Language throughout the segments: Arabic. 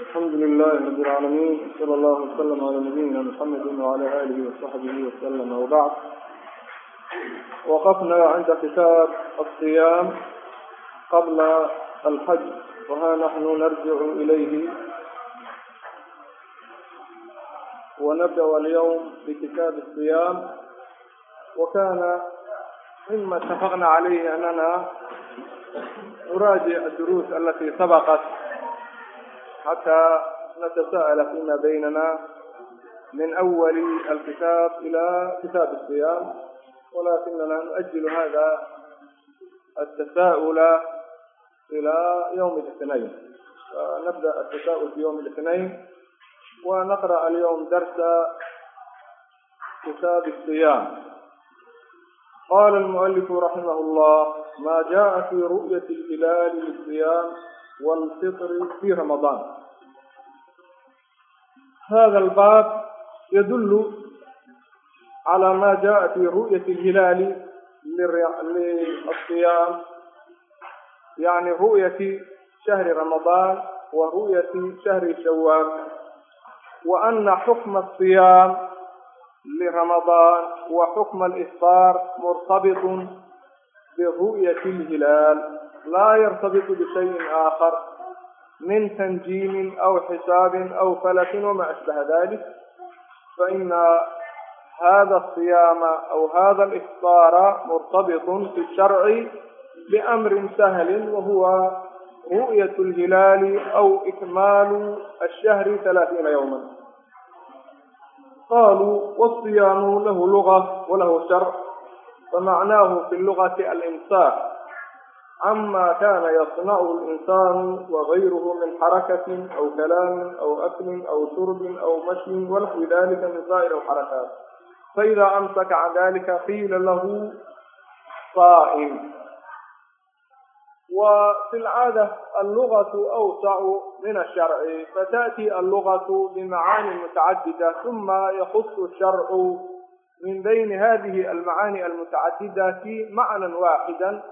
الحمد لله رب العالمين صلى الله وسلم على نبينا محمد وعلى اله وصحبه وسلم وبعد وقفنا عند كتاب الصيام قبل الحج وها نحن نرجع اليه ونبدا اليوم بكتاب الصيام وكان مما اتفقنا عليه اننا نراجع الدروس التي سبقت حتى نتساءل فيما بيننا من أول الكتاب إلى كتاب الصيام ولكننا نؤجل هذا التساؤل إلى يوم الاثنين. نبدأ التساؤل في يوم الاثنين ونقرأ اليوم درس كتاب الصيام. قال المؤلف رحمه الله ما جاء في رؤية الهلال للصيام والفطر في رمضان. هذا الباب يدل على ما جاء في رؤية الهلال للصيام يعني رؤية شهر رمضان ورؤية شهر شوال وأن حكم الصيام لرمضان وحكم الإفطار مرتبط برؤية الهلال. لا يرتبط بشيء آخر من تنجيم أو حساب أو فلك وما أشبه ذلك فإن هذا الصيام أو هذا الإفطار مرتبط في الشرع بأمر سهل وهو رؤية الهلال أو إكمال الشهر ثلاثين يوما قالوا والصيام له لغة وله شرع فمعناه في اللغة الإمساك عما كان يصنعه الإنسان وغيره من حركة أو كلام أو أكل أو شرب أو مشي ونحو ذلك من سائر الحركات. فإذا أمسك عن ذلك قيل له صائم وفي العادة اللغة أوسع من الشرع فتأتي اللغة بمعاني متعددة ثم يخص الشرع من بين هذه المعاني المتعددة معنى واحدا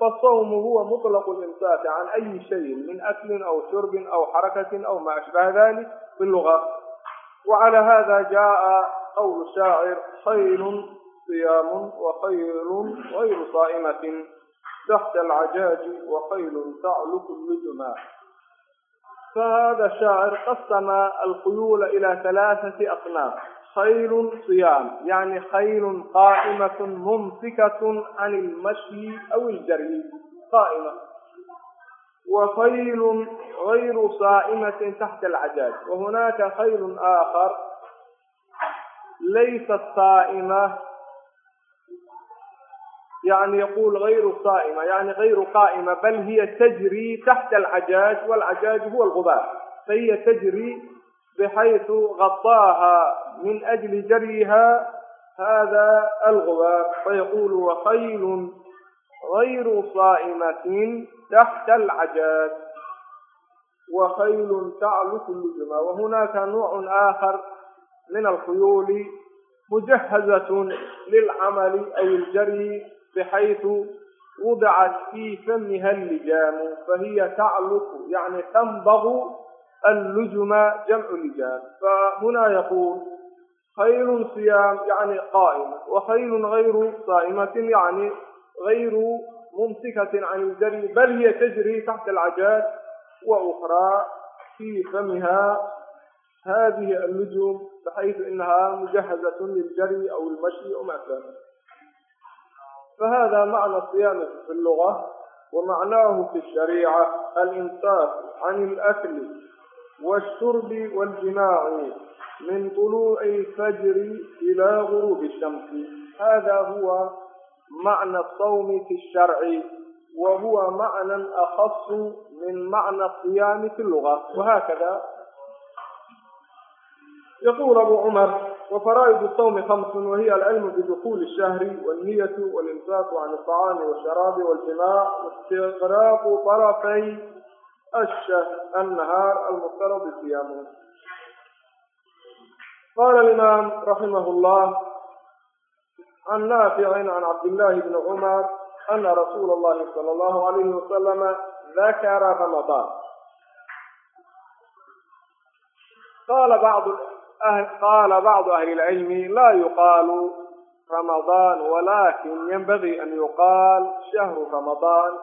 فالصوم هو مطلق الإمساك عن أي شيء من أكل أو شرب أو حركة أو ما أشبه ذلك في اللغة وعلى هذا جاء قول الشاعر خيل صيام وخيل غير صائمة تحت العجاج وخيل تعلق اللجما فهذا الشاعر قسم الخيول إلى ثلاثة أصناف خيل صيام يعني خيل قائمة ممسكة عن المشي أو الجري قائمة وخيل غير صائمة تحت العجاج وهناك خيل آخر ليست صائمة يعني يقول غير صائمة يعني غير قائمة بل هي تجري تحت العجاج والعجاج هو الغبار فهي تجري بحيث غطاها من أجل جريها هذا الغباب فيقول وخيل غير صائمة تحت العجاج وخيل تعلق اللجمة وهناك نوع آخر من الخيول مجهزة للعمل أو الجري بحيث وضعت في فمها اللجام. فهي تعلق يعني تنبغ اللجمة جمع لجام فهنا يقول خير صيام يعني قائمة وخير غير صائمة يعني غير ممسكة عن الجري بل هي تجري تحت العجاج وأخرى في فمها هذه اللجوم بحيث أنها مجهزة للجري أو المشي أو وما شابه فهذا معنى الصيام في اللغة ومعناه في الشريعة الإنصاف عن الأكل والشرب والجماع من طلوع الفجر إلى غروب الشمس. هذا هو معنى الصوم في الشرع وهو معنى أخص من معنى الصيام في اللغة. وهكذا. يقول أبو عمر وفرائض الصوم خمس وهي العلم بدخول الشهر والنية والإنفاق عن الطعام والشراب والجماع واستغراق طرفي الشهر النهار المفترض صyaaمه قال الإمام رحمه الله عن نافع عن عبد الله بن عمر أن رسول الله صلى الله عليه وسلم ذكر رمضان. قال بعض أهل العلم لا يقال رمضان ولكن ينبغي أن يقال شهر رمضان.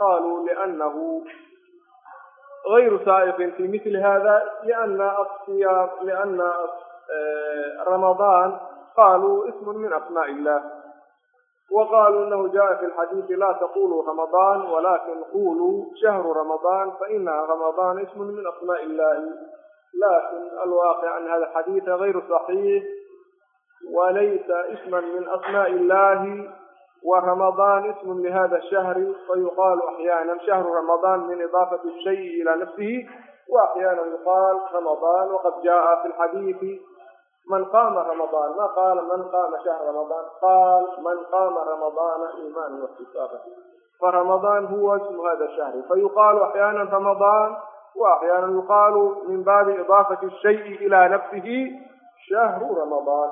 قالوا لأنه غير سائق في مثل هذا لأن الصيام لأن آه، رمضان قالوا اسم من أسماء الله. وقالوا أنه جاء في الحديث لا تقولوا رمضان ولكن قولوا شهر رمضان فإن رمضان اسم من أسماء الله. لكن الواقع أن هذا الحديث غير صحيح وليس اسما من أسماء الله. ورمضان اسم لهذا الشهر فيقال أحيانا شهر رمضان من إضافة الشيء إلى نفسه وأحيانا يقال رمضان وقد جاء في الحديث من قام رمضان ما قال من قام شهر رمضان قال من قام رمضان إيمانا واحتسابا فرمضان هو اسم هذا الشهر فيقال أحيانا رمضان وأحيانا يقال من باب إضافة الشيء إلى نفسه شهر رمضان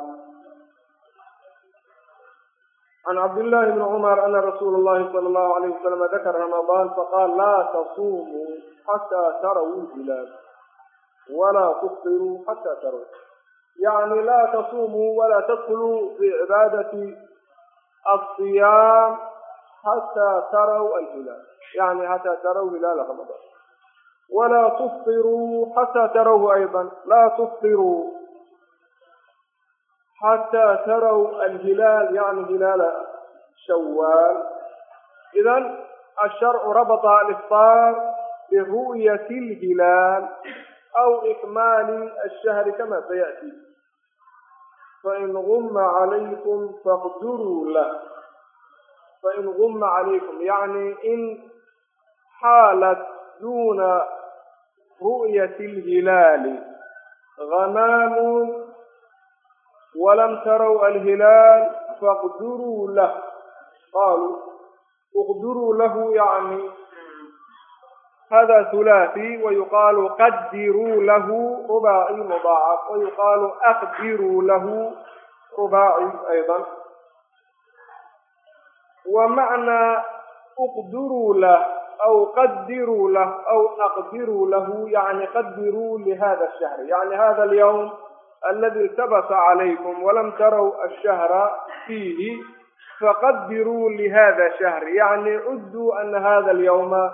عن عبد الله بن عمر أن رسول الله صلى الله عليه وسلم ذكر رمضان فقال لا تصوموا حتى تروا الهلال ولا تفطروا حتى تروا يعني لا تصوموا ولا تدخلوا في عبادة الصيام حتى تروا الهلال يعني حتى تروا هلال رمضان ولا تفطروا حتى تروه أيضا لا تفطروا حتى تروا الهلال يعني هلال شوال إذا الشرع ربط الإفطار برؤية الهلال أو إكمال الشهر كما سيأتي فإن غم عليكم فاقدروا له فإن غم عليكم يعني إن حالت دون رؤية الهلال walam tarow alhilaal faqduruu lah qaaluu iqduruu lahu yani hada hulaaثi wayuqaalu qadiruu lahu rubaaci mudaacaf wayuqaalu aqdiruu lahu rubaaci ayضa wa macnaa uqduruu lah aw qadiruu lah aw aqdiruu lahu yani qadiruu lihada الshahri yani hada اlyawm الذي التبس عليكم ولم تروا الشهر فيه فقدروا لهذا الشهر يعني عدوا أن هذا اليوم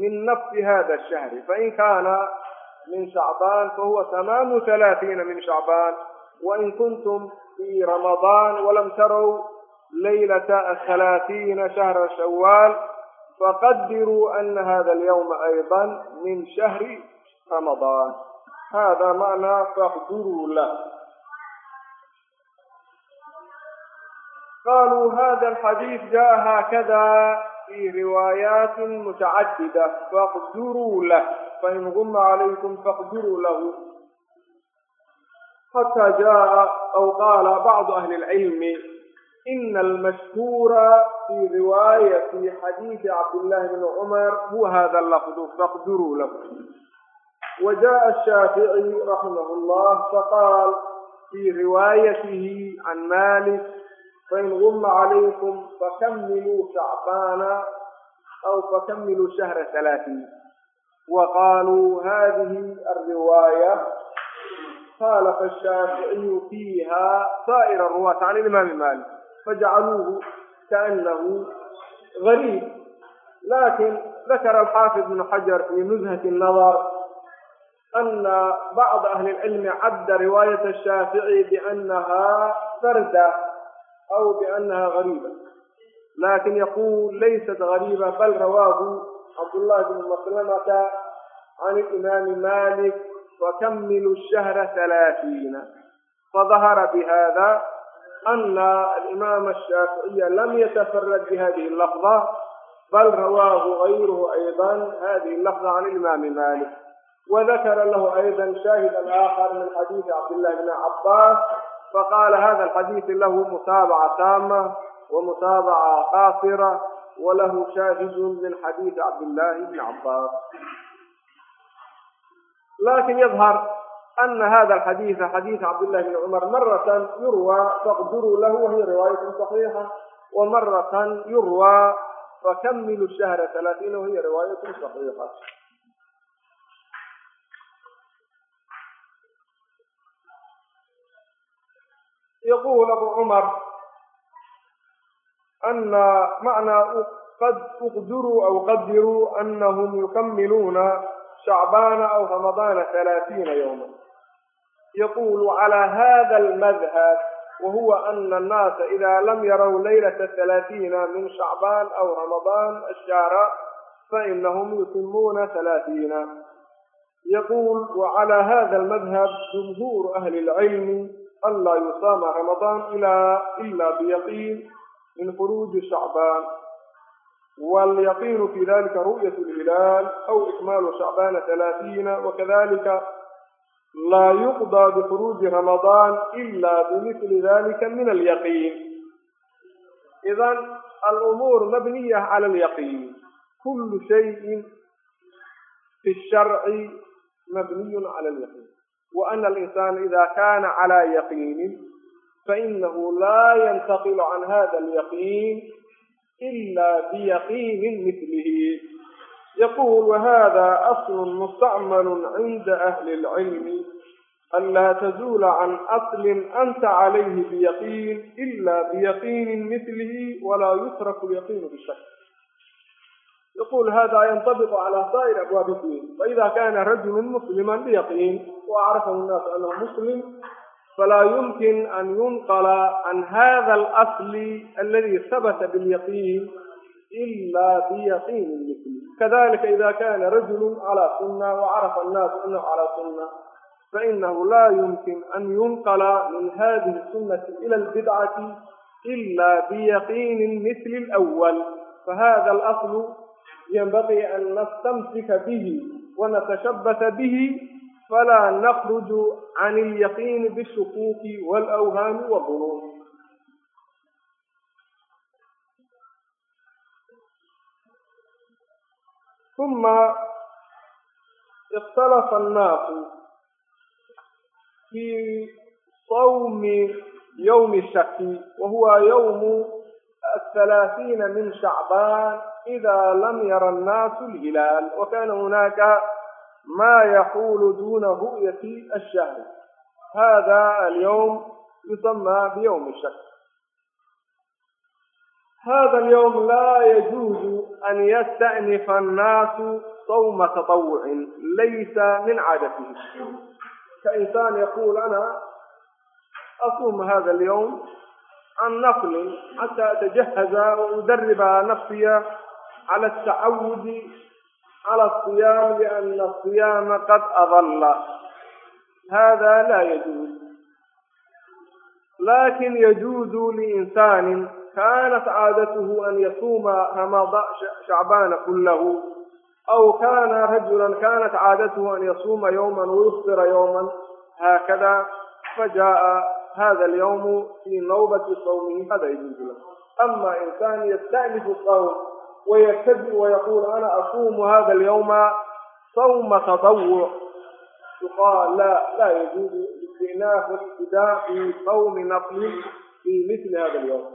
من نفس هذا الشهر فإن كان من شعبان فهو تمام ثلاثين من شعبان وإن كنتم في رمضان ولم تروا ليلة الثلاثين شهر شوال فقدروا أن هذا اليوم أيضا من شهر رمضان هذا معنى فاقدروا له قالوا هذا الحديث جاء هكذا في روايات متعددة فاقدروا له فإن غم عليكم فاقدروا له حتى جاء أو قال بعض أهل العلم إن المشهور في رواية في حديث عبد الله بن عمر هو هذا اللفظ فاقدروا له وجاء الشافعي رحمه الله فقال في روايته عن مالك فإن غم عليكم فكملوا شعبان أو فكملوا شهر ثلاثين وقالوا هذه الرواية خالف الشافعي فيها سائر الرواة عن الإمام مالك فجعلوه كأنه غريب. لكن ذكر الحافظ بن حجر في نزهة النظر أن بعض أهل العلم عد رواية الشافعي بأنها فردة أو بأنها غريبة لكن يقول ليست غريبة بل رواه عبد الله بن مسلمة عن الإمام مالك وكملوا الشهر ثلاثين فظهر بهذا أن الإمام الشافعي لم يتفرد بهذه اللفظة بل رواه غيره أيضا هذه اللفظة عن الإمام مالك وذكر له أيضا شاهدا آخر من حديث عبد الله بن عباس فقال هذا الحديث له متابعة تامة ومتابعة قاصرة وله شاهد من حديث عبد الله بن عباس. لكن يظهر أن هذا الحديث حديث عبد الله بن عمر مرة يروى تقدر له وهي رواية صحيحة ومرة يروى فكمل الشهر ثلاثين وهي رواية صحيحة. يقول أبو عمر أن معنى قد أقدروا أو قدروا أنهم يكملون شعبان أو رمضان ثلاثين يوما يقول على هذا المذهب وهو أن الناس إذا لم يروا ليلة الثلاثين من شعبان أو رمضان الشهر فإنهم يتمون ثلاثين يقول وعلى هذا المذهب جمهور أهل العلم ألا يصام رمضان إلا إلا بيقين من خروج شعبان واليقين في ذلك رؤية الهلال أو إكمال شعبان ثلاثين وكذلك لا يقضى بخروج رمضان إلا بمثل ذلك من اليقين إذا الأمور مبنية على اليقين كل شيء في الشرع مبني على اليقين وأن الإنسان إذا كان على يقين فإنه لا ينتقل عن هذا اليقين إلا بيقين مثله يقول وهذا أصل مستعمل عند أهل العلم ألا تزول عن أصل أنت عليه بيقين إلا بيقين مثله ولا يترك اليقين بالشك يقول هذا ينطبق على سائر أبواب الدين وإذا كان رجل مسلما بيقين وأعرفه الناس أنه مسلم فلا يمكن أن ينقل عن هذا الأصل الذي ثبت باليقين إلا بيقين مثله كذلك إذا كان رجل على سنة وعرف الناس أنه على سنة فإنه لا يمكن أن ينقل من هذه السنة إلى البدعة إلا بيقين مثل الأول فهذا الأصل ينبغي أن نستمسك به ونتشبث به فلا نخرج عن اليقين بالشكوك والأوهام والظنون ثم اختلف الناس في صوم يوم الشك وهو يوم الثلاثين من إda lam yara الnaasu اlhilaal wakana hunaaka ma yaxuulu duna ru'yati الshahri hada alyawm yusama biywmi shak hada alyawm la yajuuzu an yasta'nifa annaasu sawma taطawucin laysa min caadatihi kainsaan yaqul ana asum hada alyawm can naflin xata atajahaza wa udariba nafsiya على التعود على الصيام لأن الصيام قد أضل هذا لا يجوز لكن يجوز لإنسان كانت عادته أن يصوم رمضان شعبان كله أو كان رجلا كانت عادته أن يصوم يوما ويفطر يوما هكذا فجاء هذا اليوم في نوبة صومه هذا يجوز له أما إنسان يستأنف الصوم ويبتدئ ويقول أنا أصوم هذا اليوم صوم تطوع. يقال لا لا يجوز الاستئناف الابتداء في صوم نقل في مثل هذا اليوم.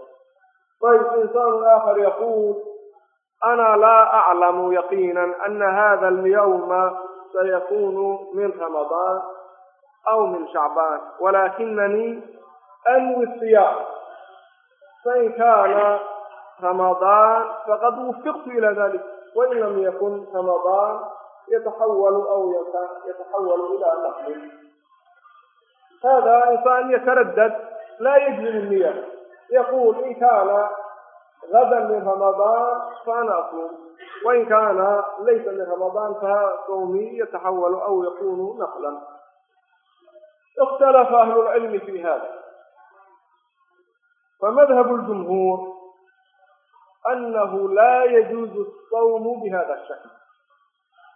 طيب إنسان آخر يقول أنا لا أعلم يقينا أن هذا اليوم سيكون من رمضان أو من شعبان ولكنني أنوي الصيام. فإن كان رمضان فقد وفقت إلى ذلك وإن لم يكن رمضان يتحول أو يتحول إلى نقل هذا إنسان يتردد لا يجزم النية يقول إن كان غدا من رمضان فأنا أصوم وإن كان ليس من رمضان فصومي يتحول أو يكون نقلا اختلف أهل العلم في هذا فمذهب الجمهور أنه لا يجوز الصوم بهذا الشكل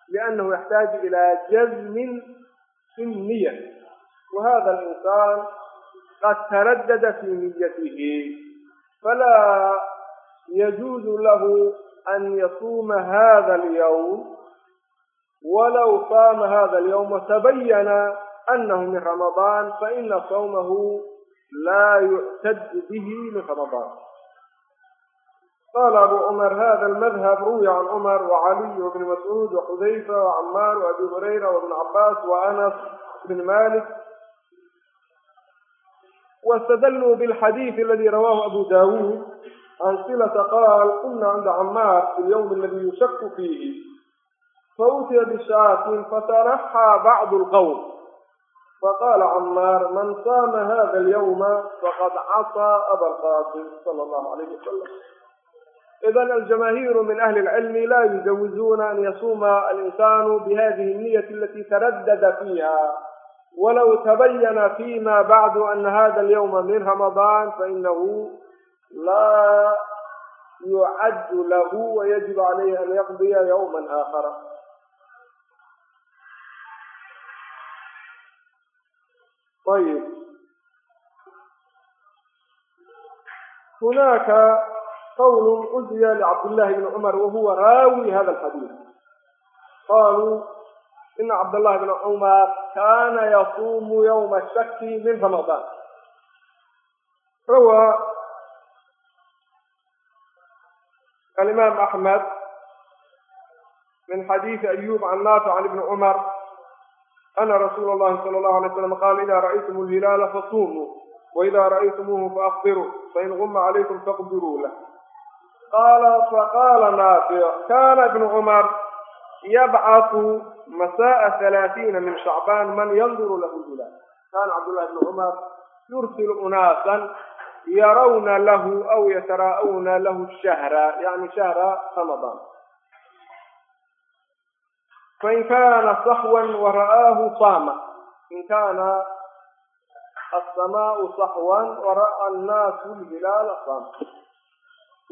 لأنه يحتاج إلى جزم في النية وهذا الإنسان قد تردد في نيته فلا يجوز له أن يصوم هذا اليوم ولو صام هذا اليوم وتبين أنه من رمضان فإن صومه لا يعتد به من رمضان. قال أبو عمر هذا المذهب روي عن عمر وعلي وابن مسعود وحذيفة وعمار وأبي هريرة وابن عباس وأنس بن مالك واستدلوا بالحديث الذي رواه أبو داود عن صلة قال كنا عند عمار في اليوم الذي يشك فيه فأتي بشاة فتنحى بعض القوم فقال عمار من صام هذا اليوم فقد عصى أبا القاسم صلى الله عليه وسلم إذا الجماهير من أهل العلم لا يجوزون أن يصوم الإنسان بهذه النية التي تردد فيها ولو تبين فيما بعد أن هذا اليوم من رمضان فإنه لا يعد له ويجب عليه أن يقضي يوما آخر طيب هناك qwl cuziya lcabdillaahi bni cumar wahuwa raawi hada alxadiid qaaluu ina cabdllahi bna cumar kana yasuumu ywma shaki min ramadaan rawaa alimaam axmed min xadiidi ayub can naafic can ibni cumar ana rasuula allahi sala allahu alay slam qaala ida ra'aytum alhilaala fasumuu waida ra'aytumuuhu faaqdiruu fain guma calaykum faqdiruu lah فاقدروا له قال فقال نافع كان ابن عمر يبعث مساء ثلاثين من شعبان من ينظر له الهلال كان عبد الله بن عمر يرسل أناسا يرون له أو يتراءون له الشهر يعني شهر رمضان فإن كان صحوا ورآه صام إن كان السماء صحوا ورأى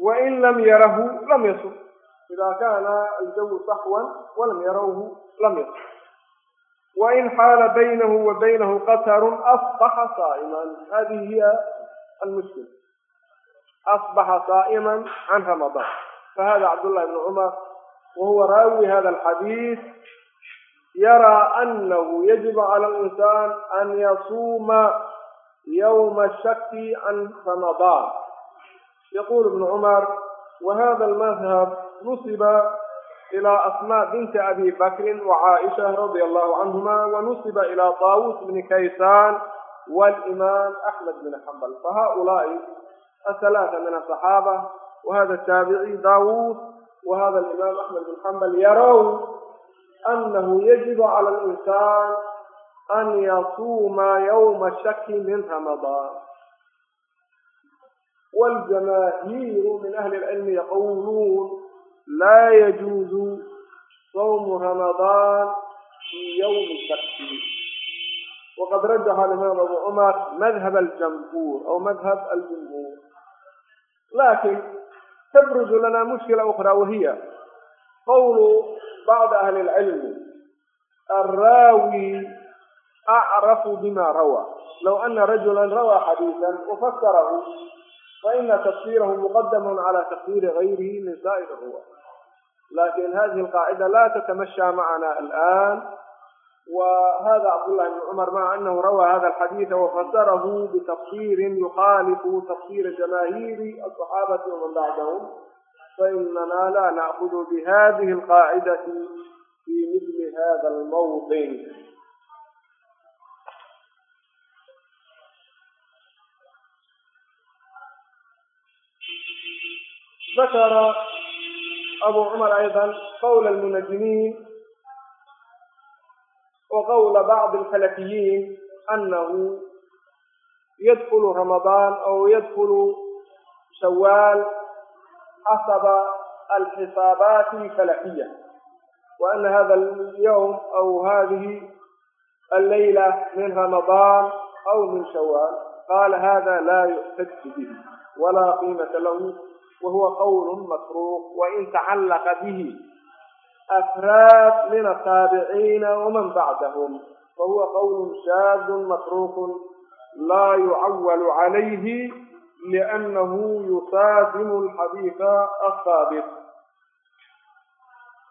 الناس الهلال صام وإن لم يره لم يصم إذا كان الجو صحوا ولم يروه لم يصم وإن حال بينه وبينه قتر أصبح صائما هذه هي المشكلة أصبح صائما عن رمضان فهذا عبد الله بن عمر وهو راوي هذا الحديث يرى أنه يجب على الإنسان أن يصوم يوم الشك عن رمضان يقول ابن عمر وهذا المذهب نسب إلى أسماء بنت أبي بكر وعائشة رضي الله عنهما ونسب إلى طاووس بن كيسان والإمام أحمد بن حنبل فهؤلاء الثلاثة من الصحابة وهذا التابعي داوود وهذا الإمام أحمد بن حنبل يرون أنه يجب على الإنسان أن يصوم يوم الشك من رمضان والجماهير من أهل العلم يقولون لا يجوز صوم رمضان في يوم السبت وقد رجح الإمام أبو عمر مذهب الجمهور أو مذهب الجمهور. لكن تبرز لنا مشكلة أخرى وهي قول بعض أهل العلم الراوي أعرف بما روى. لو أن رجلا روى حديثا وفسره فإن تقديره مقدم على تقدير غيره من سائر الرواة. لكن هذه القاعدة لا تتمشى معنا الآن وهذا عبد الله بن عمر مع أنه روى هذا الحديث وفسره بتقدير يخالف تقدير جماهير الصحابة ومن بعدهم. فإننا لا نأخذ بهذه القاعدة في مثل هذا الموطن. ذكر أبو عمر أيضا قول المنجمين وقول بعض الفلكيين أنه يدخل رمضان أو يدخل شوال حسب الحسابات الفلكية وأن هذا اليوم أو هذه الليلة من رمضان أو من شوال قال هذا لا يؤتد به ولا قيمة له. وهو قول مكروه وإن تعلق به أفراد من التابعين ومن بعدهم فهو قول شاذ متروك لا يعول عليه لأنه يصادم الحديث الثابت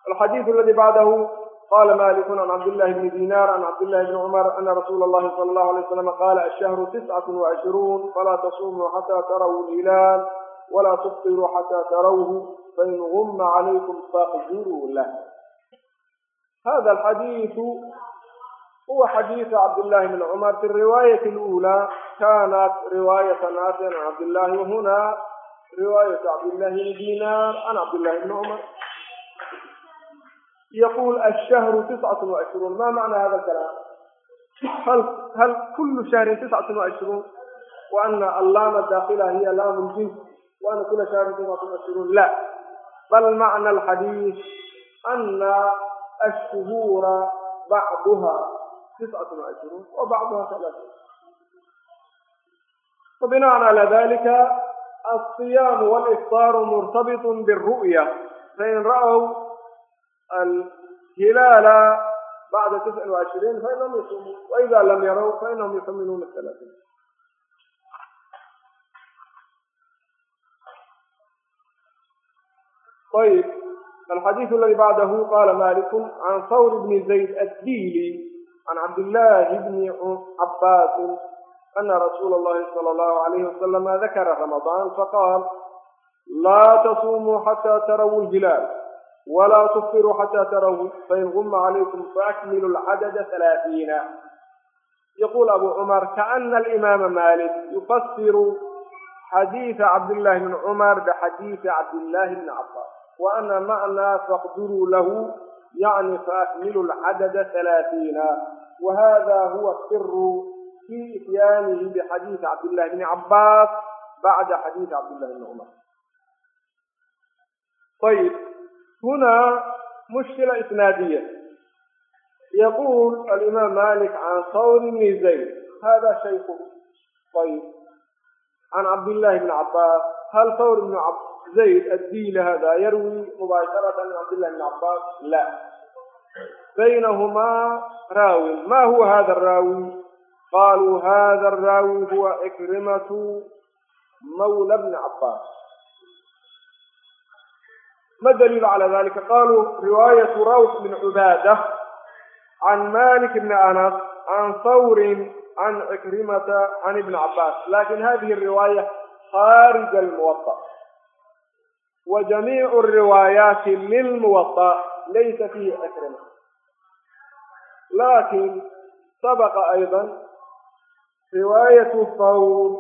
الحديث الذي بعده قال مالك عن عبد الله بن دينار عن عبد الله بن عمر أن رسول الله صلى الله عليه وسلم قال الشهر تسعة وعشرون فلا تصوموا حتى تروا الهلال ولا تفطروا حتى تروه فإن غم عليكم فاقدروا له هذا الحديث huwa xadiiثu cabdالlahi bn cmr fi الriwaayaة الأulى kanat riwaayaة naafic can cabdالlahi whuna riwaayaة cabdالlahi bn dinar can cabdالlahi bn cmr yqul الshهر تسcة وعشhruun ma macna hada الكلام hal kul shهri تسcة وعشhruun وأna allaama daakila hiya laam اljins وأن كل شهر بما تبشرون. لا. بل معنى الحديث أن الشهور بعضها تسعة وعشرون وبعضها ثلاثون. وبناء على ذلك الصيام والإفطار مرتبط بالرؤية. فإن رأوا الهلال بعد تسع وعشرين فإنهم يصومون وإذا لم يروا فإنهم يصمنون الثلاثين. طيب الحديث الذي بعده قال مالك عن ثور بن زيد الديلي عن عبد الله بن عباس أن رسول الله صلى الله عليه وسلم ذكر رمضان فقال لا تصوموا حتى تروا الهلال ولا تفطروا حتى تروا فإن غم عليكم فأكملوا العدد ثلاثين. يقول أبو عمر كأن الإمام مالك يفسر حديث عبد الله بن عمر بحديث عبد الله بن عباس. وأنا معنى فاقدروا له يعني فأكملوا العدد ثلاثين. وهذا هو السر في إتيانه بحديث عبد الله بن عباس بعد حديث عبد الله بن عمر. طيب هنا مشكلة إسنادية. يقول الإمام مالك عن ثور بن زيد هذا شيخه. طيب عن عبد الله بن عباس هل ثور بن عباس الديل هذا يروي مباشرة عن عبد الله بن عباس لا بينهما راوي ما هو هذا الراوي قالوا هذا الراوي هو إكرمة مولى بن عباس ما الدليل على ذلك قالوا رواية روح بن عبادة عن مالك بن أنس عن ثور عن عكرمة عن ابن عباس لكن هذه الرواية خارج الموطأ wa jamiicu riwaayaati lilmuwaطa laysa fiihi akrima laakin sabaqa aydan riwaayatu fawr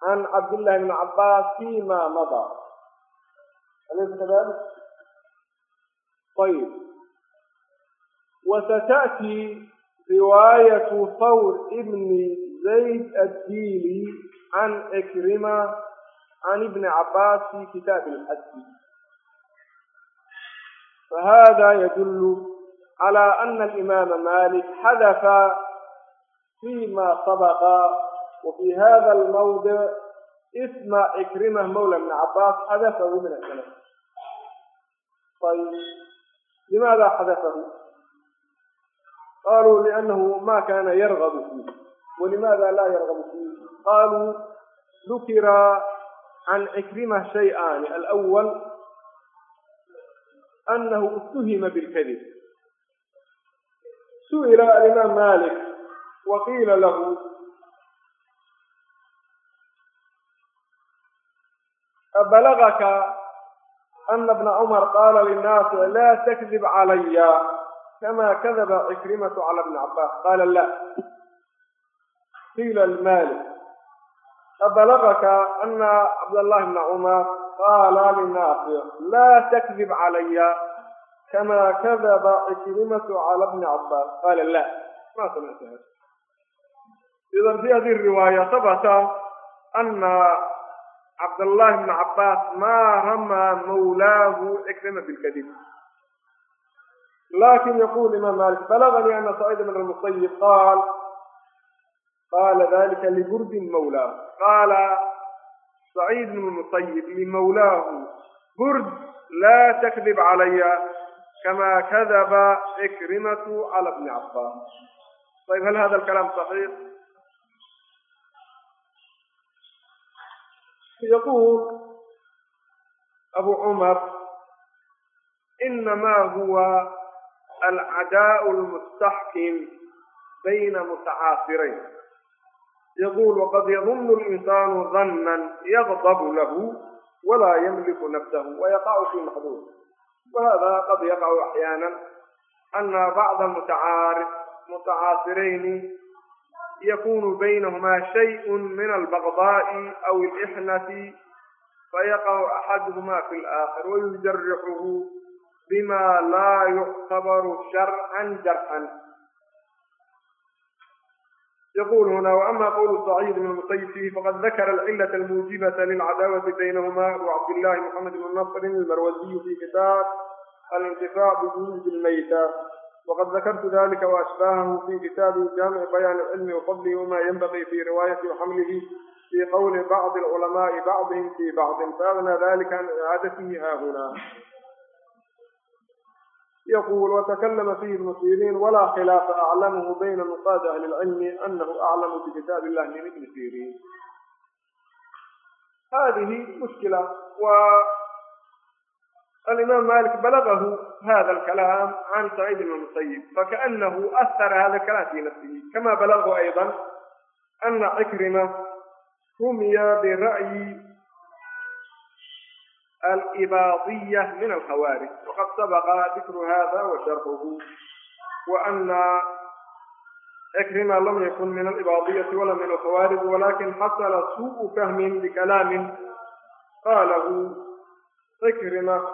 can cabdillahi bni cabbaas fima madaa alaysa kadalik ayb وستأتي رواية ثور بن زيد الديلي عن عكرمة عن ابن عباس في كتاب الحج فهذا يدل على أن الإمام مالك حذف فيما سبق وفي هذا الموضع اسم إكرمة مولى بن عباس حذفه من السنة طيب لماذا حذفه قالوا لأنه ما كان يرغب فيه ولماذا لا يرغب فيه قالوا ذكر عن عكرمة شيئان الأول أنه اتهم بالكذب سئل الإمام مالك وقيل له أبلغك أن ابن عمر قال للناس لا تكذب علي كما كذب عكرمة على ابن عباس قال لا قيل المالك أبلغك أن عبد الله بن عمر قال للناس لا تكذب علي كما كذب عكرمة على ابن عباس قال لا ما سمعت هذا إذا في هذه الرواية ثبت أن عبد الله بن عباس ما رمى مولاه إكرمة بالكذب لكن يقول الإمام مالك بلغني أن سعيد بن المصيب قال قال ذلك لبرد مولاه قال سعيد بن المصيب لمولاه برد لا تكذب علي كما كذب إكرمة على ابن عباس طيب هل هذا الكلام صحيح يقول أبو عمر إنما هو العداء المستحكم بين متعاصرين يقول وقد يظن الإنسان ظنا يغضب له ولا يملك نفسه ويقع في محظور وهذا قد يقع أحيانا أن بعض المتعارف متعاصرين يكون بينهما شيء من البغضاء أو الإحنة فيقع أحدهما في الآخر ويجرحه بما لا يعتبر شرعا جرحا يقول هنا وأما قول سعيد بن المسيب فيه فقد ذكر العلة الموجبة للعداوة بينهما وعبد الله محمد بن نصر المروزي في كتاب الانتفاع بجنود الميتة وقد ذكرت ذلك وأشباهه في كتاب جامع بيان العلم وفضله وما ينبغي في رواية وحمله في قول بعض العلماء بعضهم في بعض فأغنى ذلك عن yqul wتklma فيh iبن sيrيn وla khilaafa aclamhu byna نqاd أhli الcilmi أnah aclam bkitaaب الlah min iبn sيrيn hadihi mushkila waa alimaam malik balagahu hada اlkalaam can سacيid ibn muسayib fakaأnahu أhara hada kalaam fi nafsihi kama balaghu ayضا أna cikrima rumiya bira'yi رمي برأي الإباضية من الخوارج وقد سبق ذكر هذا وشرحه وأن إكرمة لم يكن من الإباضية ولا من الخوارج ولكن حصل سوء فهم لكلام قاله إكرمة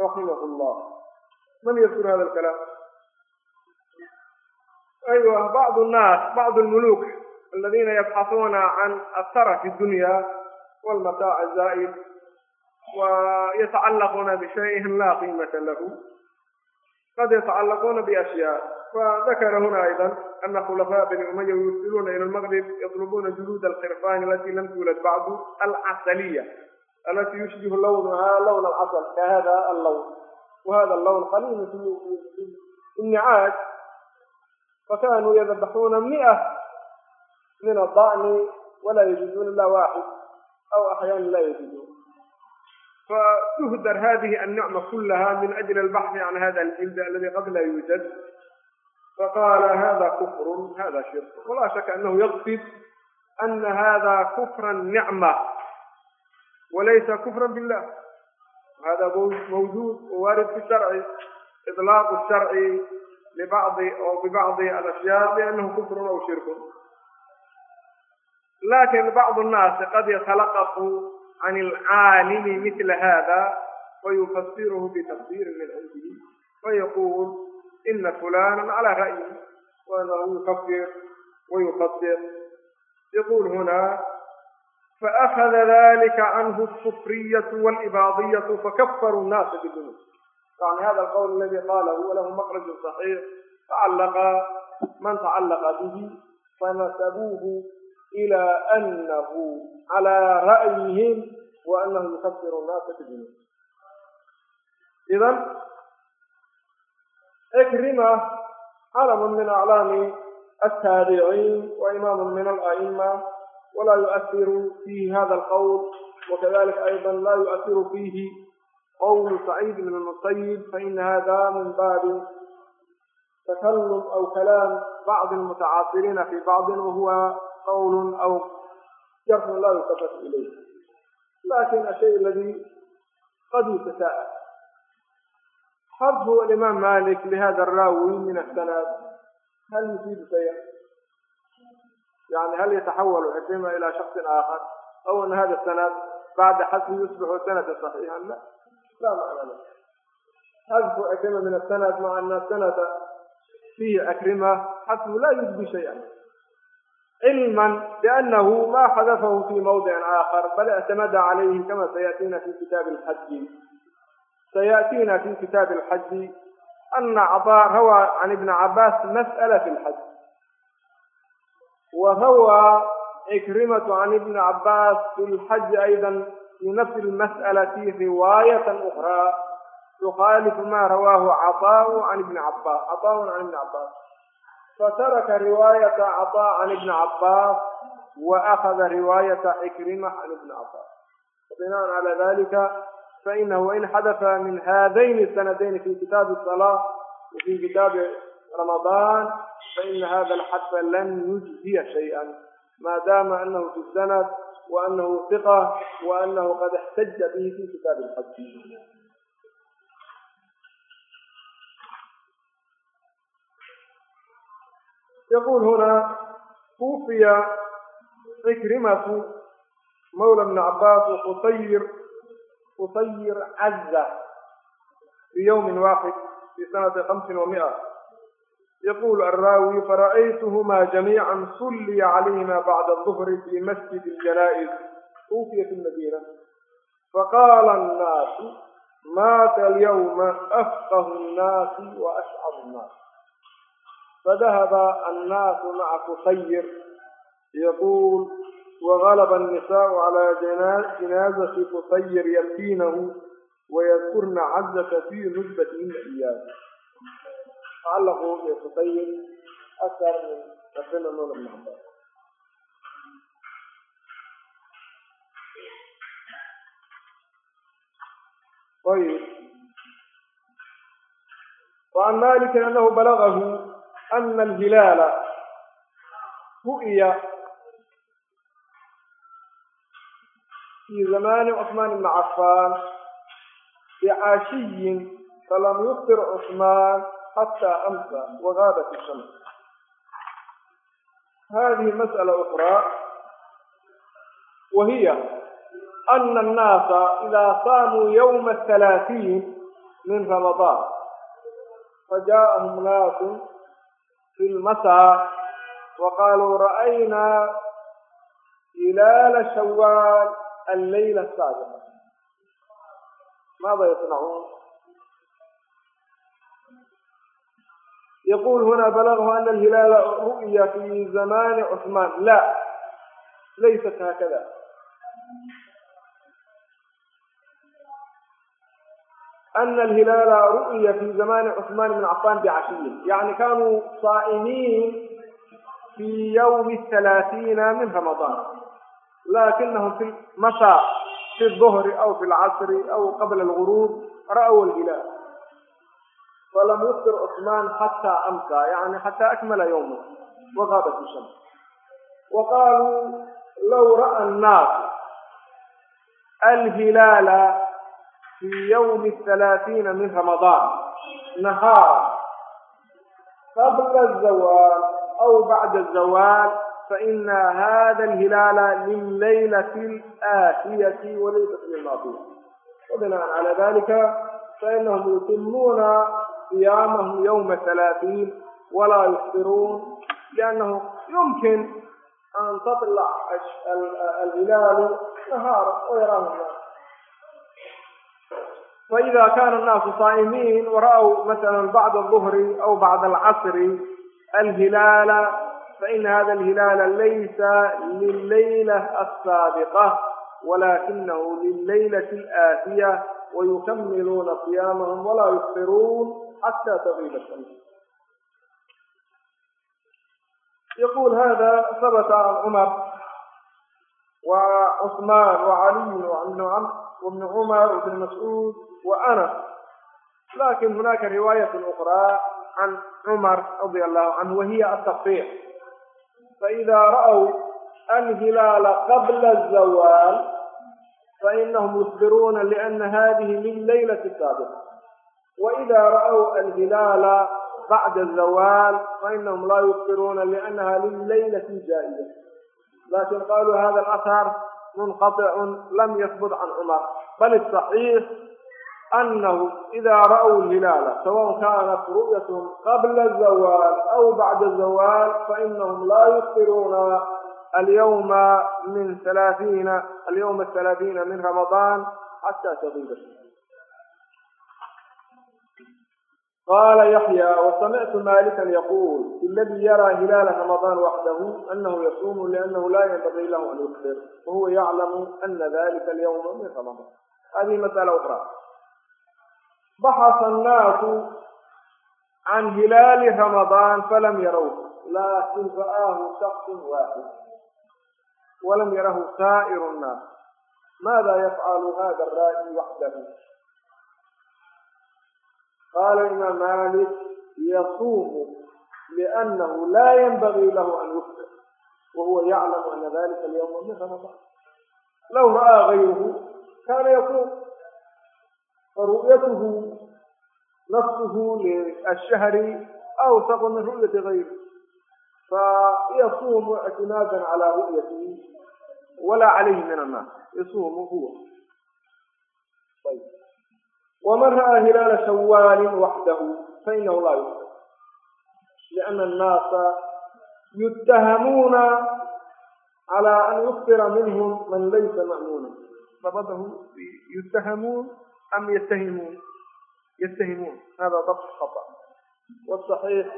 رحمه الله من يذكر هذا الكلام أيوة بعض الناس بعض الملوك الذين يبحثون عن الثرى في الدنيا والمتاع الزائد ويتعلقون بشيء لا قيمة له. قد يتعلقون بأشياء. فذكر هنا أيضا أن خلفاء بن أمية يرسلون إلى المغرب يطلبون جلود القرفان التي لم تولد بعد العسلية التي يشبه لونها آه، لون العسل كهذا اللون. وهذا اللون قليل في النعاج. فكانوا يذبحون مئة من الضأن ولا يجدون إلا واحد أو أحيانا لا يجدون. فتهدر هذه النعمة كلها من أجل البحث عن هذا الجلد الذي قد لا يوجد فقال هذا كفر هذا شرك ولا شك أنه يقصد أن هذا كفر النعمة وليس كفرا بالله هذا موجود ووارد في الشرع إطلاق الشرع لبعض أو ببعض الأشياء بأنه كفر أو شرك لكن بعض الناس قد يتلقف can alcaalimi mila hada fayufasiruhu bitafsirin min cindihi fayaquul ina fulana calaa ra'yi waanahu yukafir wayusadq yaqul huna faأkhada dalika canhu alsufriyaة wاlإibaadiyaة fakafaruu الnaasa bidunuub yani hada alqowl aladi qalahu walahu maqraju صaxiix tacalaqa man tacalaqa bihi fanasabuuhu إlى أnah عlى ra'yihim وأnah yukfir الnaasa bidunub idan krima calm min aclaami الtaabiciin وimam min alأئma wla yuؤثir fiihi hada اlqwl وkadlika أيضا la yuؤثir fiihi qwl سacيid bn المسyب fain hada min babi تklm أو kalaam bعض المتcاصiriina fi bعض whuwa قول أو جرح لا يلتفت إليه لكن الشيء الذي قد يتساءل حذف الإمام مالك لهذا الراوي من السند هل يفيد شيئا؟ يعني هل يتحول عكرمة إلى شخص آخر أو أن هذا السند بعد حذفه يصبح سندا صحيحا لا لا معنى له حذف أكرمة من السند مع أن السند فيه أكرمة حذفه لا يجدي شيئا علما بأنه ما حذفه في موضع آخر بل اعتمد عليه كما سيأتينا في كتاب الحج. سيأتينا في كتاب الحج أن عطاء روى عن ابن عباس مسألة في الحج. وهو عكرمة عن ابن عباس في الحج أيضا في نفس المسألة رواية أخرى تخالف ما رواه عطاء عن ابن عباس عطاء عن ابن عباس. فترك رواية عطاء عن ابن عباس وأخذ رواية عكرمة عن ابن عباس. وبناء على ذلك فإنه إن حدث من هذين السندين في كتاب الصلاة وفي كتاب رمضان فإن هذا الحدث لن يجزي شيئا. ما دام أنه في السند وأنه ثقة وأنه قد احتج به في كتاب الحج. يقول هنا توفي عكرمة مولى ابن عباس وقطير قطير عزة في يوم واحد في سنة خمس ومائة يقول الراوي فرأيتهما جميعا صلي عليهما بعد الظهر في مسجد الجنائز. توفي في المدينة. فقال الناس مات اليوم أفقه الناس وأشعر الناس. فذهب الناس مع قصير يقول وغلب النساء على جنازة قصير يلقينه ويذكرن عزة في نجبة نسبتهن إياه تعلقوا بقصير أكثر من ربنا نور بن عباس طيب. وعن مالك أنه بلغه ana alhilaala ru'ya fii zamaani cuثmaan ibni cafaan bicashiyin falam yuftir cuثmaan xatى amsa wagaadat ishams hadihi masأala ukraa wahiya ana annaasa idaa saamuu yowma aلhalaaثiin min ramadaan fajaءahum naasu ناس في المساء وقالوا رأينا هلال شوال الليلة السابقة ماذا يصنعون يقول هنا بلغه أن الهلال رؤي في زمان عثمان لا ليست هكذا أن الهلال رؤي في زمان عثمان بن عفان بعشية يعني كانوا صائمين في يوم الثلاثين من رمضان لكنهم في المساء في الظهر أو في العصر أو قبل الغروب رأوا الهلال فلم يفطر عثمان حتى أمسى يعني حتى أكمل يومه وغابت الشمس وقالوا لو رأى الناس الهلال في يوم الثلاثين من رمضان نهارا قبل الزوال أو بعد الزوال فإن هذا الهلال لليلة الآتية وليس في الماضية وبناء على ذلك فإنهم يتمون صيامهم يوم الثلاثين ولا يفطرون لأنه يمكن أن تطلع الهلال نهارا ويراه الناس فإذا كان الناس صائمين ورأوا مثلا بعد الظهر أو بعد العصر الهلال فإن هذا الهلال ليس لليلة السابقة ولكنه لليلة الآتية ويكملون صيامهم ولا يفطرون حتى تغيب الشمس. يقول هذا ثبت عن عمر وعثمان وعلي وعن نعم وابن عمر وابن مسعود وأنا لكن هناك رواية أخرى عن عمر رضي الله عنه وهي التخفيف فإذا رأوا الهلال قبل الزوال فإنهم يصبرون لأن هذه من ليلة السابقة وإذا رأوا الهلال بعد الزوال فإنهم لا يصبرون لأنها لليلة الجائية لكن قالوا هذا الأثر munqaطicun lam yahbut can cumar bal saxiix anahum idaa ra'w lhilaala sawaءn kaanat ru'yathm qabla zawaal aw bacda zawaal fainahum laa yuftiruuna alyawma min alaaثiina alyawma aلhalaثiina min ramadaan xata tagiba الشمس قال يحيى وسمعت مالكا يقول الذي يرى هلال رمضان وحده أنه يصوم لأنه لا ينبغي له أن يفطر وهو يعلم أن ذلك اليوم من رمضان هذه مسألة أخرى بحث الناس عن هلال رمضان فلم يروه لكن رآه شخص واحد ولم يره سائر الناس ماذا يفعل هذا الرائي وحده قال الإمام مالك يصوم لأنه لا ينبغي له أن يفطر وهو يعلم أن ذلك اليوم من رمضان لو رأى غيره كان يصوم فرؤيته نفسه للشهر أوثق من رؤية غيره فيصوم اعتمادا على رؤيته ولا عليه من الناس يصوم هو طيب ومن رأى هلال شوال وحده فإنه لا يفطر لأن الناس يتهمون على أن يفطر منهم من ليس مأمونا ضبطه يتهمون أم يتهمون يتهمون هذا ضبط خطأ والصحيح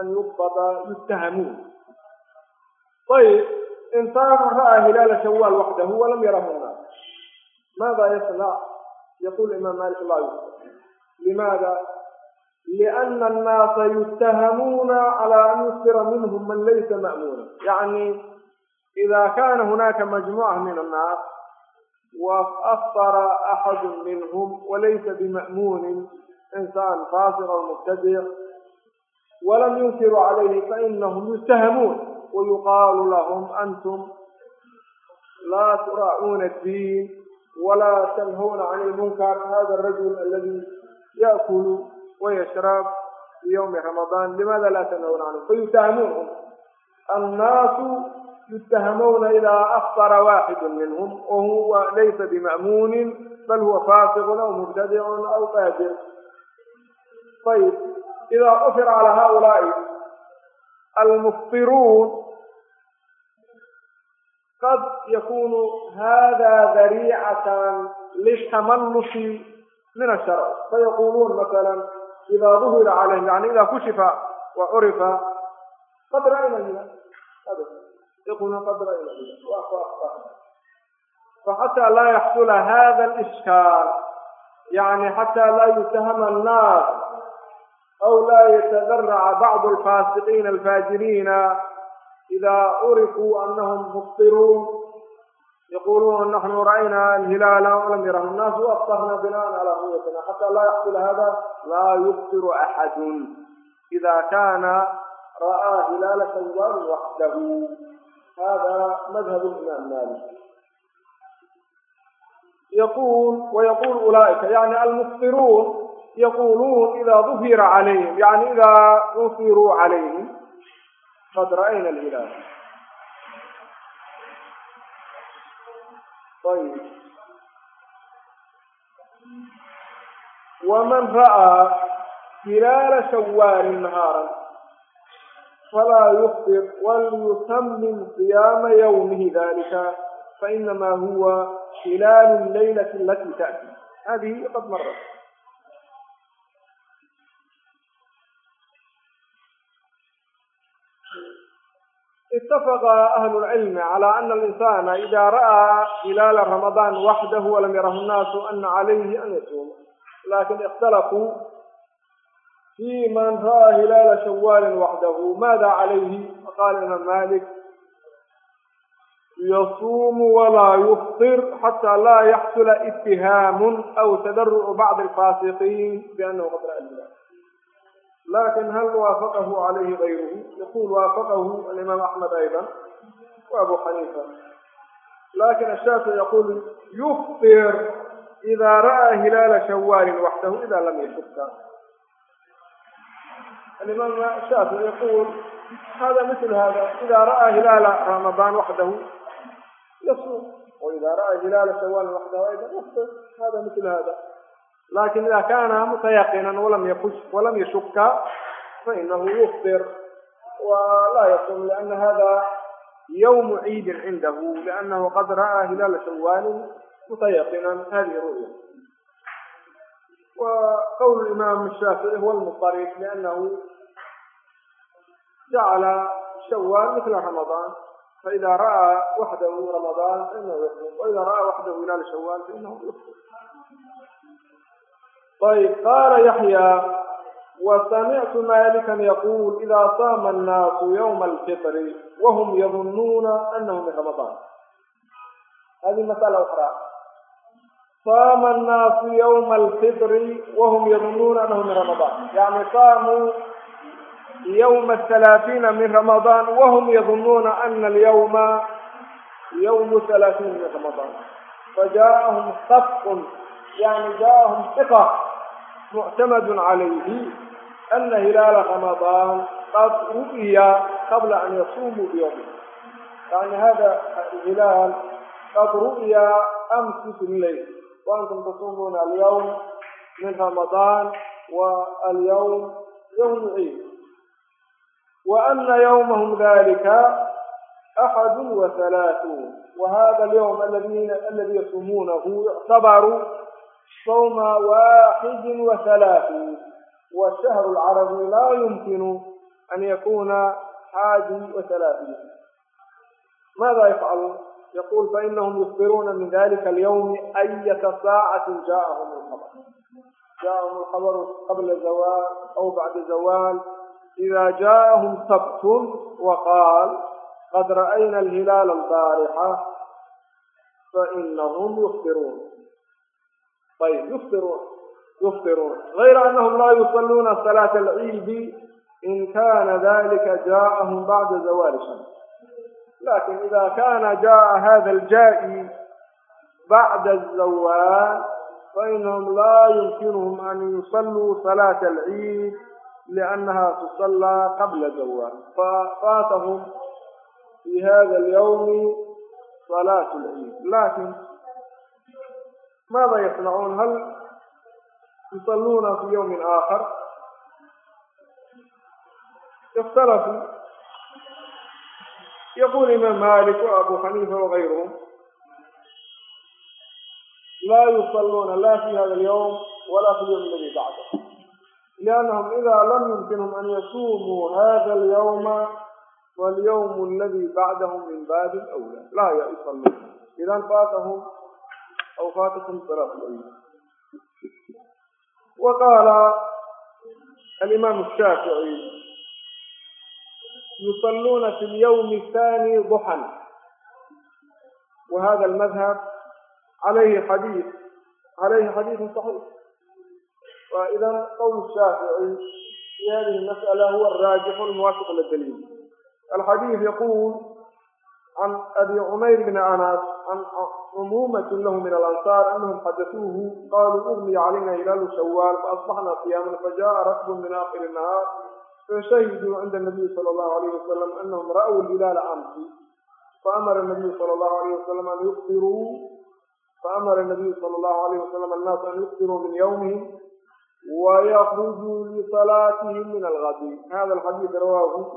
أن يضبط يتهمون طيب إنسان رأى هلال شوال وحده ولم يره الناس ماذا يصنع؟ يقول الإمام مالك لا يفطر لماذا؟ لأن الناس يتهمون على أن يفطر منهم من ليس مأمونا يعني إذا كان هناك مجموعة من الناس وأفطر أحد منهم وليس بمأمون إنسان فاسق أو مبتدع ولم ينكروا عليه فإنهم يتهمون ويقال لهم أنتم لا تراعون الدين ولا تنهون عن المنكر هذا الرجل الذي يأكل ويشرب في يوم رمضان لماذا لا تنهون عنه فيتهمونهم الناس يتهمون إذا أفطر واحد منهم وهو ليس بمأمون بل هو فاسق أو مبتدع أو فاجر طيب إذا أثر على هؤلاء المفطرون قد يكون هذا ذريعة للتملص من الشرع فيقولون مثلا إذا ظهر عليه يعني إذا كشف وعرف قد رأينا الهلال يقولون قد رأينا الهلال فحتى لا يحصل هذا الإشكال يعني حتى لا يتهم الناس أو لا يتذرع بعض الفاسقين الفاجرين إذا عرفوا أنهم مفطرون يقولون نحن رأينا الهلال ولم يره. الناس وأفطرنا بناء على هويتنا حتى لا يحصل هذا لا يفطر أحد. إذا كان رأى هلال ثوبان وحده هذا مذهب الإمام مالك. يقول ويقول أولئك يعني المفطرون يقولون إذا ظهر عليهم يعني إذا أثروا عليهم قد رأينا الهلال طيب ومن رأى هلال شوال نهارا فلا يفطر وليتمم صيام يومه ذلك فإنما هو هلال الليلة التي تأتي هذه قد مرت اتفق أهل العلم على أن الإنسان إذا رأى هلال رمضان وحده ولم يره الناس أن عليه أن يصوم لكن اختلفوا في من رأى هلال شوال وحده ماذا عليه فقال الإمام مالك يصوم ولا يفطر حتى لا يحصل اتهام أو تدرع بعض الفاسقين بأنه قد رأى الهلال لكن هل وافقه عليه غيره يقول وافقه الإمام أحمد أيضا وأبو حنيفة لكن الشافعي يقول يفطر إذا رأى هلال شوال وحده إذا لم يشك الإمام الشافعي يقول هذا مثل هذا إذا رأى هلال رمضان وحده يصوم وإذا رأى هلال شوال وحده أيضا يفطر هذا مثل هذا lakin ida kaana mutayaqinan walam yakus walam yashuka fainahu yuftir walaa yasum liana hada ywmu ciidin cindahu lianahu qad ra'aa hilaala shawaalin mutayaqinan hadihi ru'ya وقول الإمام الشافعي هو المضطرب لأنه جعل شوال مثل رمضان فإذا رأى وحده رمضان فإنه يصوم وإذا رأى وحده هلال شوال فإنه يفطر طيب قال يحيى وسمعت مالكا يقول إذا صام الناس يوم الفطر وهم يظنون أنه من رمضان هذه مسألة أخرى صام الناس يوم الفطر وهم يظنون أنه من رمضان يعني صاموا يوم الثلاثين من رمضان وهم يظنون أن اليوم يوم الثلاثين من رمضان فجاءهم خف يعني جاءهم ثقة معتمد عليه أن هلال رمضان قد رؤي قبل أن يصوموا بيوم يعني هذا الهلال قد رؤي أمس في الليل وأنتم تصومون اليوم من رمضان واليوم يوم العيد وأن يومهم ذلك أحد وثلاثون وهذا اليوم الذي الذي يصومونه يعتبر صوم واحد وثلاثين والشهر العربي لا يمكن أن يكون حادي وثلاثين ماذا يفعلون يقول فإنهم يخبرون من ذلك اليوم أية ساعة جاءهم الخبر جاءهم الخبر قبل زوال أو بعد زوال إذا جاءهم سبت وقال قد رأينا الهلال البارحة فإنهم يخبرون طيب يفطرون يفطرون غير أنهم لا يصلون صلاة العيد إن كان ذلك جاءهم بعد زوال الشمس لكن إذا كان جاء هذا الجائي بعد الزوال فإنهم لا يمكنهم أن يصلوا صلاة العيد لأنها تصلى قبل الزوال ففاتهم في هذا اليوم صلاة العيد لكن ماذا يصنعون هل يصلون في يوم آخر اختلفوا يقول الإمام مالك وأبو حنيفة وغيرهم لا يصلون لا في هذا اليوم ولا في اليوم الذي بعده لأنهم إذا لم يمكنهم أن يصوموا هذا اليوم واليوم الذي بعدهم من باب الأولى لا يصلون إذا فاتهم أو فاتكم صلاة العيد وقال الإمام الشافعي يصلون في اليوم الثاني ضحى وهذا المذهب عليه حديث عليه حديث صحيح وإذا قول الشافعي في هذه المسألة هو الراجح الموافق للدليل الحديث يقول عن أبي عمير بن أنس عن عمومة له من الأنصار أنهم حدثوه قالوا أغمي علينا هلال شوال فأصبحنا صياما فجاء ركب من آخر النهار فشهدوا عند النبي صلى الله عليه وسلم أنهم رأوا الهلال أمس فأمر النبي صلى الله عليه وسلم أن يفطروا فأمر النبي صلى الله عليه وسلم الناس أن يفطروا من يومهم ويخرجوا لصلاتهم من الغد هذا الحديث رواه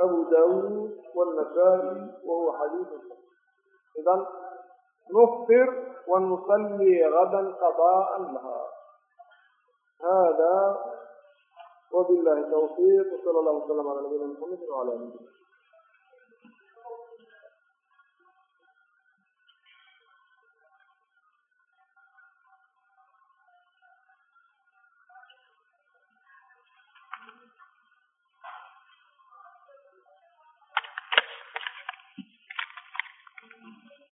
أبو داود والنسائي وهو حديث إذا نفطر ونصلي غدا قضاء لها هذا وبالله التوفيق وصلى الله وسلم على نبينا محمد وعلى آله وصحبه.